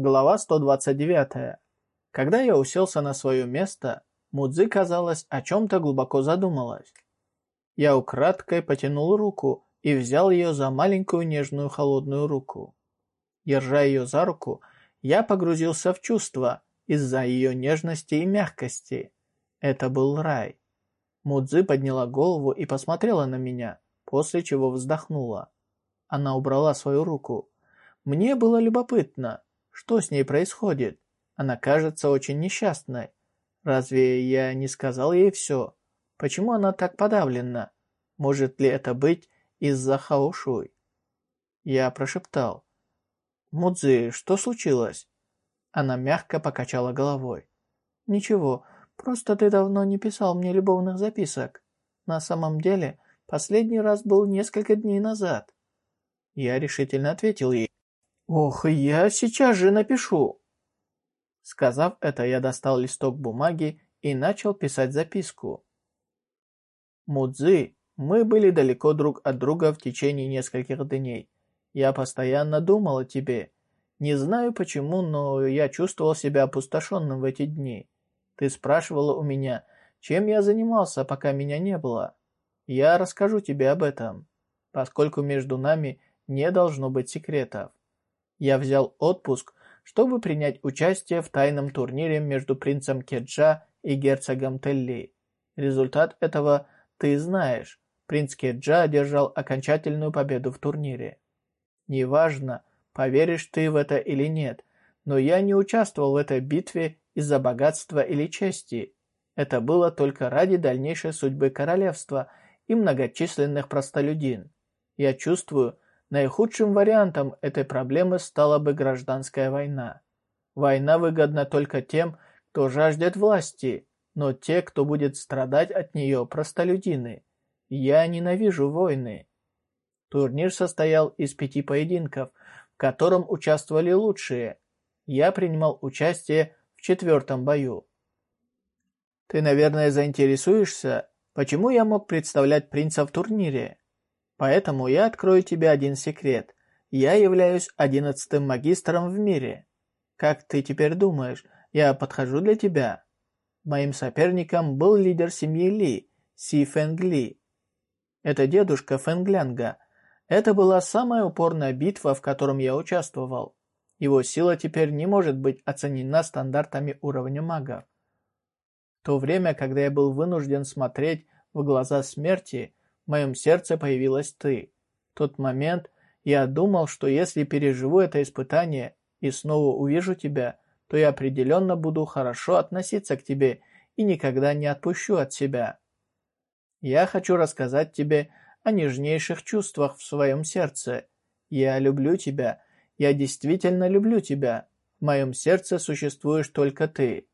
Глава 129. Когда я уселся на свое место, Мудзи, казалось, о чем-то глубоко задумалась. Я украдкой потянул руку и взял ее за маленькую нежную холодную руку. Держа ее за руку, я погрузился в чувства из-за ее нежности и мягкости. Это был рай. Мудзи подняла голову и посмотрела на меня, после чего вздохнула. Она убрала свою руку. Мне было любопытно, что с ней происходит? Она кажется очень несчастной. Разве я не сказал ей все? Почему она так подавлена? Может ли это быть из-за Хаошуй? Я прошептал. «Мудзи, что случилось?» Она мягко покачала головой. «Ничего, просто ты давно не писал мне любовных записок. На самом деле, последний раз был несколько дней назад». Я решительно ответил ей. «Ох, я сейчас же напишу!» Сказав это, я достал листок бумаги и начал писать записку. «Мудзи, мы были далеко друг от друга в течение нескольких дней. Я постоянно думал о тебе. Не знаю почему, но я чувствовал себя опустошенным в эти дни. Ты спрашивала у меня, чем я занимался, пока меня не было. Я расскажу тебе об этом, поскольку между нами не должно быть секретов. Я взял отпуск, чтобы принять участие в тайном турнире между принцем Кеджа и герцогом Телли. Результат этого ты знаешь. Принц Кеджа одержал окончательную победу в турнире. Неважно, поверишь ты в это или нет, но я не участвовал в этой битве из-за богатства или чести. Это было только ради дальнейшей судьбы королевства и многочисленных простолюдин. Я чувствую, Наихудшим вариантом этой проблемы стала бы гражданская война. Война выгодна только тем, кто жаждет власти, но те, кто будет страдать от нее, простолюдины. Я ненавижу войны. Турнир состоял из пяти поединков, в котором участвовали лучшие. Я принимал участие в четвертом бою. Ты, наверное, заинтересуешься, почему я мог представлять принца в турнире? Поэтому я открою тебе один секрет. Я являюсь одиннадцатым магистром в мире. Как ты теперь думаешь, я подхожу для тебя? Моим соперником был лидер семьи Ли, Си Фэнг Ли. Это дедушка Фэнглянга. Это была самая упорная битва, в котором я участвовал. Его сила теперь не может быть оценена стандартами уровня мага. В то время, когда я был вынужден смотреть в глаза смерти, в моем сердце появилась ты. В тот момент я думал, что если переживу это испытание и снова увижу тебя, то я определенно буду хорошо относиться к тебе и никогда не отпущу от себя. Я хочу рассказать тебе о нежнейших чувствах в своем сердце. Я люблю тебя. Я действительно люблю тебя. В моем сердце существуешь только ты.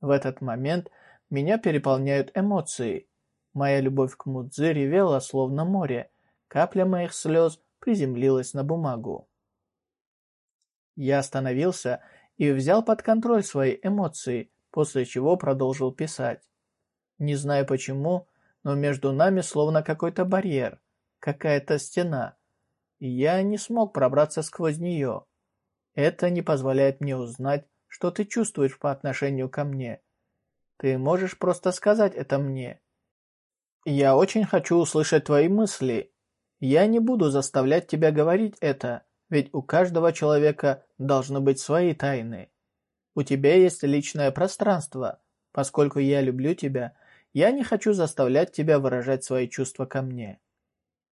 В этот момент меня переполняют эмоции. Моя любовь к Мудзи ревела, словно море. Капля моих слез приземлилась на бумагу. Я остановился и взял под контроль свои эмоции, после чего продолжил писать. Не знаю почему, но между нами словно какой-то барьер, какая-то стена, я не смог пробраться сквозь нее. Это не позволяет мне узнать, что ты чувствуешь по отношению ко мне. Ты можешь просто сказать это мне, я очень хочу услышать твои мысли. Я не буду заставлять тебя говорить это, ведь у каждого человека должны быть свои тайны. У тебя есть личное пространство. Поскольку я люблю тебя, я не хочу заставлять тебя выражать свои чувства ко мне.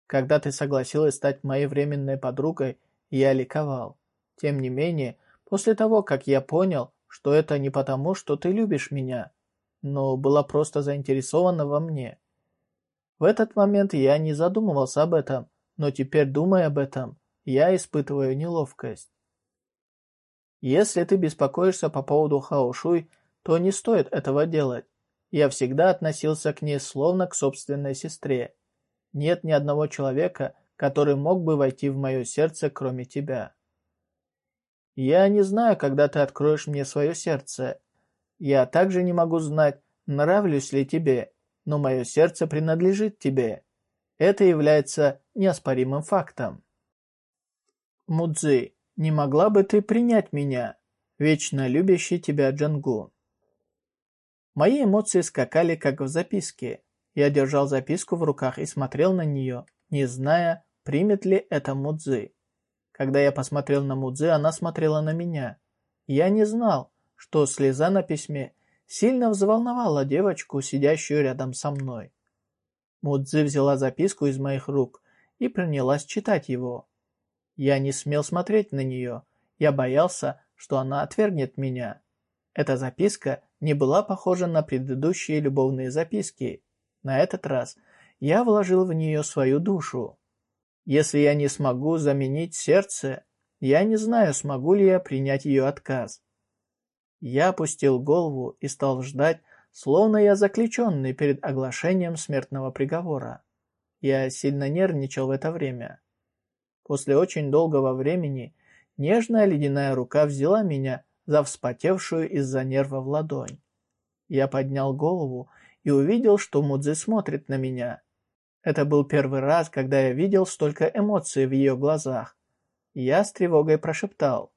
Когда ты согласилась стать моей временной подругой, я ликовал. Тем не менее, после того, как я понял, что это не потому, что ты любишь меня, но была просто заинтересована во мне, в этот момент я не задумывался об этом, но теперь, думая об этом, я испытываю неловкость. Если ты беспокоишься по поводу Хаошуй, то не стоит этого делать. Я всегда относился к ней словно к собственной сестре. Нет ни одного человека, который мог бы войти в мое сердце, кроме тебя. Я не знаю, когда ты откроешь мне свое сердце. Я также не могу знать, нравлюсь ли тебе но мое сердце принадлежит тебе. Это является неоспоримым фактом. Мудзи, Не могла бы ты принять меня, вечно любящий тебя Джангу? Мои эмоции скакали, как в записке. Я держал записку в руках и смотрел на нее, не зная, примет ли это Мудзи. Когда я посмотрел на Мудзи, она смотрела на меня. Я не знал, что слеза на письме сильно взволновала девочку, сидящую рядом со мной. Мудзи взяла записку из моих рук и принялась читать его. Я не смел смотреть на нее. Я боялся, что она отвергнет меня. Эта записка не была похожа на предыдущие любовные записки. На этот раз я вложил в нее свою душу. Если я не смогу заменить сердце, я не знаю, смогу ли я принять ее отказ. Я опустил голову и стал ждать, словно я заключенный перед оглашением смертного приговора. Я сильно нервничал в это время. После очень долгого времени нежная ледяная рука взяла меня за вспотевшую из-за нерва в ладонь. Я поднял голову и увидел, что Мудзи смотрит на меня. Это был первый раз, когда я видел столько эмоций в ее глазах. Я с тревогой прошептал.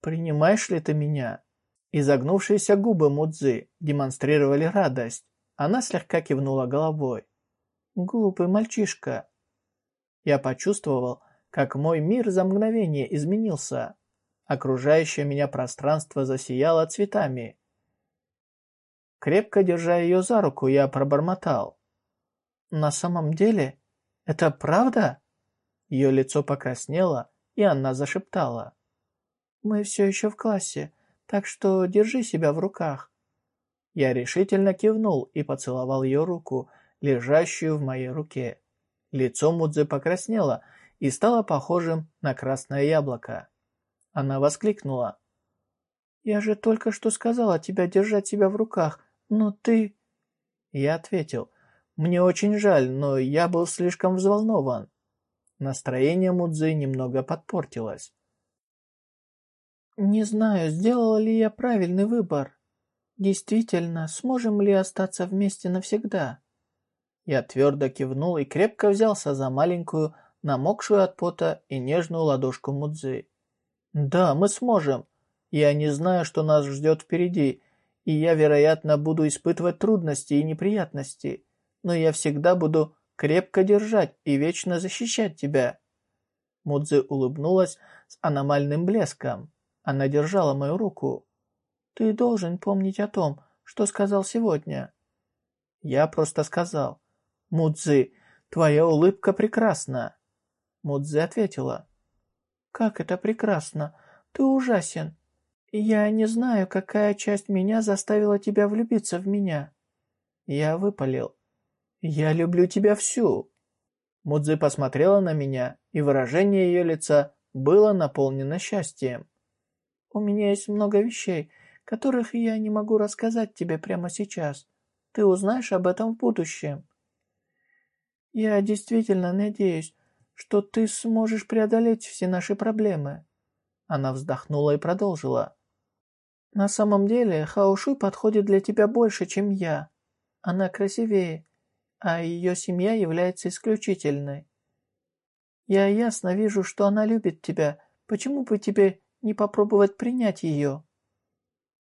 «Принимаешь ли ты меня?» Изогнувшиеся губы Мудзи демонстрировали радость. Она слегка кивнула головой. «Глупый мальчишка». Я почувствовал, как мой мир за мгновение изменился. Окружающее меня пространство засияло цветами. Крепко держа ее за руку, я пробормотал. «На самом деле? Это правда?» Ее лицо покраснело, и она зашептала. «Мы все еще в классе, так что держи себя в руках». Я решительно кивнул и поцеловал ее руку, лежащую в моей руке. Лицо Мудзе покраснело и стало похожим на красное яблоко. Она воскликнула. «Я же только что сказала тебе держать себя в руках, но ты...» Я ответил. «Мне очень жаль, но я был слишком взволнован». Настроение Мудзы немного подпортилось. «Не знаю, сделала ли я правильный выбор. Действительно, сможем ли остаться вместе навсегда?» Я твердо кивнул и крепко взялся за маленькую, намокшую от пота и нежную ладошку Мудзы. «Да, мы сможем. Я не знаю, что нас ждет впереди, и я, вероятно, буду испытывать трудности и неприятности, но я всегда буду крепко держать и вечно защищать тебя». Мудзи улыбнулась с аномальным блеском. Она держала мою руку. «Ты должен помнить о том, что сказал сегодня». Я просто сказал. «Мудзи, твоя улыбка прекрасна». Мудзи ответила. «Как это прекрасно! Ты ужасен! Я не знаю, какая часть меня заставила тебя влюбиться в меня». Я выпалил. «Я люблю тебя всю!» Мудзи посмотрела на меня, и выражение ее лица было наполнено счастьем. «У меня есть много вещей, которых я не могу рассказать тебе прямо сейчас. Ты узнаешь об этом в будущем. Я действительно надеюсь, что ты сможешь преодолеть все наши проблемы». Она вздохнула и продолжила. «На самом деле Хаошуй подходит для тебя больше, чем я. Она красивее, а ее семья является исключительной. Я ясно вижу, что она любит тебя. Почему бы тебе не попробовать принять ее?»